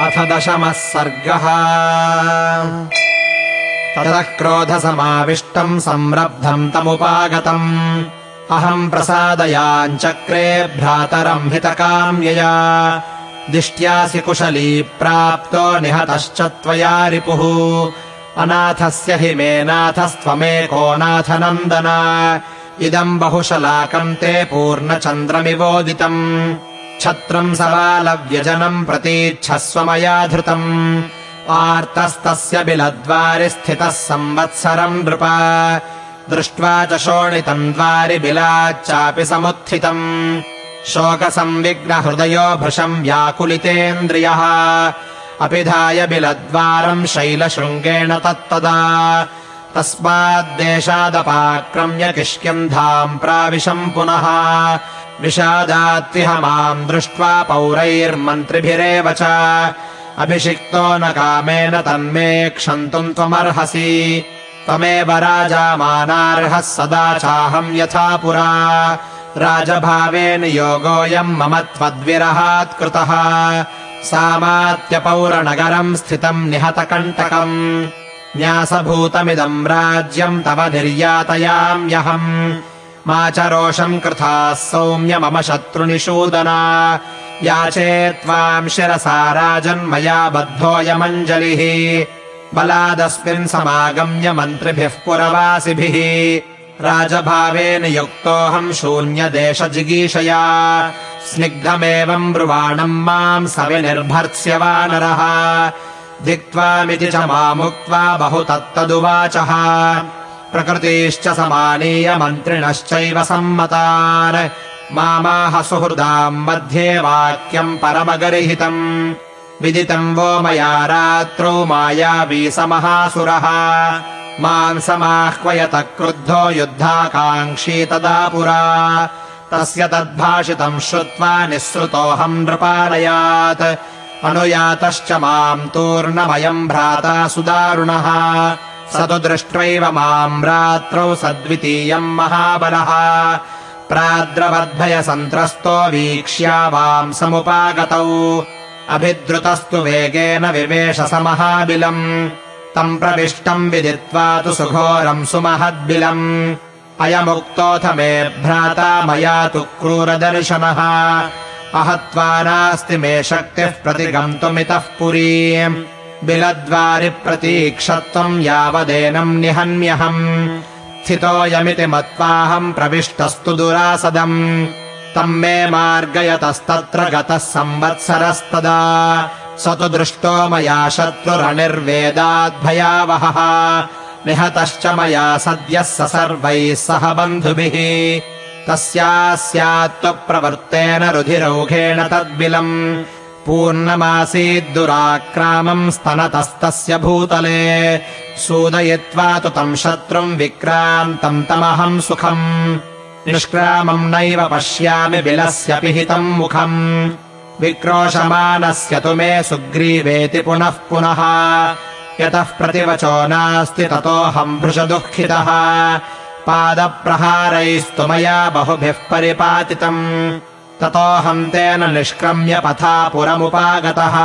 अथ दशमः सर्गः। ततः क्रोधसमाविष्टम् संरब्धम् तमुपागतम्। अहम् प्रसादयाञ्चक्रे भ्रातरम् हितकाम्यया। दिष्ट्यासि कुशली प्राप्तो निहतश्च त्वया रिपुः। अनाथस्य हि मे नाथस्त्वमेको नाथ नन्दन इदम् बहुशलाकम् ते पूर्णचन्द्रमिवोदितम् छत्रम् सबालव्यजनम् प्रतीच्छस्व मया धृतम्। आर्तस्तस्य बिलद्वारि स्थितः संवत्सरम् नृप। दृष्ट्वा च शोणितम् द्वारि बिलाच्चापि समुत्थितम्। शोकसंविग्नहृदयो भृशम् व्याकुलितेन्द्रियः। अपिधाय बिलद्वारम् शैलशृङ्गेण तत्तदा। तस्माद्देशादपाक्रम्य किष्किन्धाम् प्राविशम् पुनः विषादात्विह माम् दृष्ट्वा पौरैर्मन्त्रिभिरेव च। अभिषिक्तो न कामेन तन्मे क्षन्तुम् त्वमर्हसि। त्वमेव राजा मानार्हः सदा चाहम् यथा पुरा। राजभावेन योगोऽयम् मम त्वद्विरहात् कृतः। सामात्यपौरनगरम् स्थितम् निहतकण्टकम् न्यासभूतमिदम् राज्यम् तव निर्यातयाम्यहम् मा च रोषम् कृथाः सौम्य मम शत्रुनिषूदना याचे त्वाम् शिरसा राजन्मया बद्धोऽयमञ्जलिः बलादस्मिन् समागम्य मन्त्रिभिः पुरवासिभिः। राजभावेन युक्तोऽहम् शून्यदेशजिगीषया। स्निग्धमेवम् ब्रुवाणम् माम् सविनिर्भर्त्स्य वानरः धिक्त्वामिति च मामुक्त्वा बहु तत्तदुवाचः प्रकृतिश्च समानीय मन्त्रिणश्चैव सम्मतान्। मामाह सुहृदाम् मध्ये वाक्यम् परमगर्हितम्। विदितम् वो मया रात्रौ मायावी समहासुरः माम् समाह्वयत क्रुद्धो युद्धाकाङ्क्षी तदा पुरा। तस्य तद्भाषितम् श्रुत्वा निःसृतोऽहम् नृपालयात्। अनुयातश्च माम् तूर्णमयम् भ्राता सुदारुणः स तु दृष्ट्वैव माम् रात्रौ सद्वितीयम् महाबलः। प्राद्रवद्भयसन्त्रस्तो वीक्ष्या वाम् समुपागतौ। अभिद्रुतस्तु वेगेन विवेश स महाबिलम् तम् प्रविष्टम् विदित्वा तु सुघोरम् सुमहद्बिलम्। अयमुक्तोऽथ मे भ्राता मया तु क्रूरदर्शनः। अहत्वा नास्ति मे शक्तिः प्रतिगन्तुमितः पुरीम् बिलद्वारि प्रतीक्षत्वम् यावदेनम् निहन्म्यहम्। स्थितोऽयमिति मत्वाहम् प्रविष्टस्तु दुरासदम्। तम् मे मार्गयतस्तत्र गतः संवत्सरस्तदा। स तु दृष्टो मया शत्रुरनिर्वेदाद्भयावहः निहतश्च मया सद्यः स सर्वैः सह बन्धुभिः। तस्यास्यात्त्वप्रवृत्तेन रुधिरौघेण तद्बिलम् पूर्णमासीद्दुराक्रामम् स्तनतस्तस्य भूतले। सूदयित्वा तु तम् शत्रुम् विक्रान्तम् तमहम् सुखम्। निष्क्रामम् नैव पश्यामि बिलस्य पिहितम् मुखम्। विक्रोशमानस्य तु मे सुग्रीवेति पुनः पुनः। यतः प्रतिवचो नास्ति ततोऽहम् भृशदुःखितः। पादप्रहारैस्तु मया बहुभिः परिपातितम् ततोऽहम् तेन निष्क्रम्य पथा पुरमुपागतः।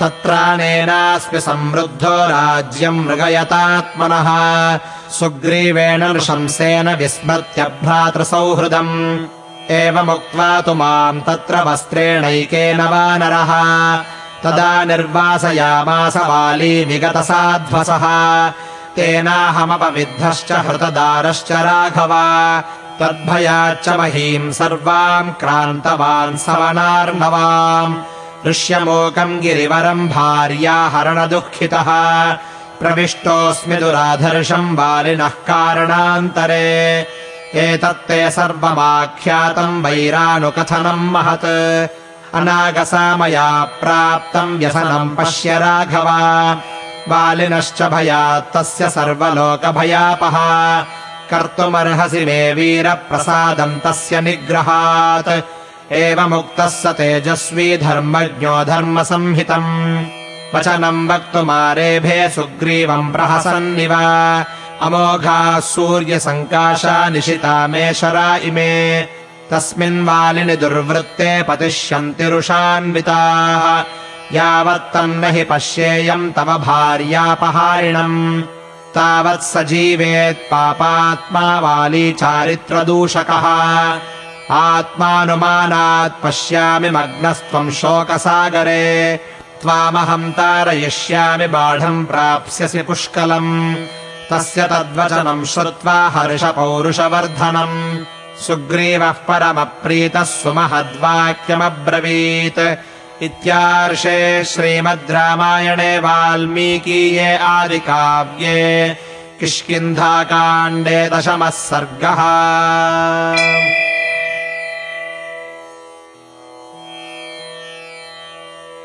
तत्रानेनास्मि समृद्धो राज्यम् मृगयतात्मनः। सुग्रीवेण नृशंसेन विस्मृत्य भ्रातृसौहृदम्। एवमुक्त्वा तु माम् तत्र वस्त्रेणैकेन वानरः। तदा निर्वासयामास वाली विगतसाध्वसः। तेनाहमपविद्धश्च हृतदारश्च राघव तद्भयाच्च महीम् सर्वाम् क्रान्तवान् सवनार्णवाम् ऋष्यमोकम् गिरिवरम् भार्याहरणदुःखितः प्रविष्टोऽस्मि दुराधर्षम् वालिनः कारणान्तरे। एतत्ते सर्वमाख्यातम् वैरानुकथनम् महत्। अनागसा मया प्राप्तम् व्यसनम् पश्य राघव। वालिनश्च भयात् तस्य सर्वलोकभयापः कर्तुमर्हसि मे वीरप्रसादम् तस्य निग्रहात्। एवमुक्तः स तेजस्वी धर्मज्ञो धर्मसंहितम्। वचनम् वक्तुमारेभे सुग्रीवम् प्रहसन्निव। अमोघाः सूर्यसङ्काशा निशिता मे शरा इमे। तस्मिन् वालिनि दुर्वृत्ते पतिष्यन्ति रुषान्विताः यावत्तन्न हि पश्येयम् तव भार्यापहारिणम् तावत् स जीवेत् पापात्मा वाली चारित्रदूषकः। आत्मानुमानात् पश्यामि मग्नस्त्वम् शोकसागरे। त्वामहम् तारयिष्यामि बाढम् प्राप्स्यसि पुष्कलम्। तस्य तद्वचनम् श्रुत्वा हर्षपौरुषवर्धनम्। सुग्रीवः परमप्रीतः सुमहद्वाक्यमब्रवीत् इत्यार्षे श्रीमद् रामायणे वाल्मीकीये आदिकाव्ये किष्किन्धाकाण्डे दशमः सर्गः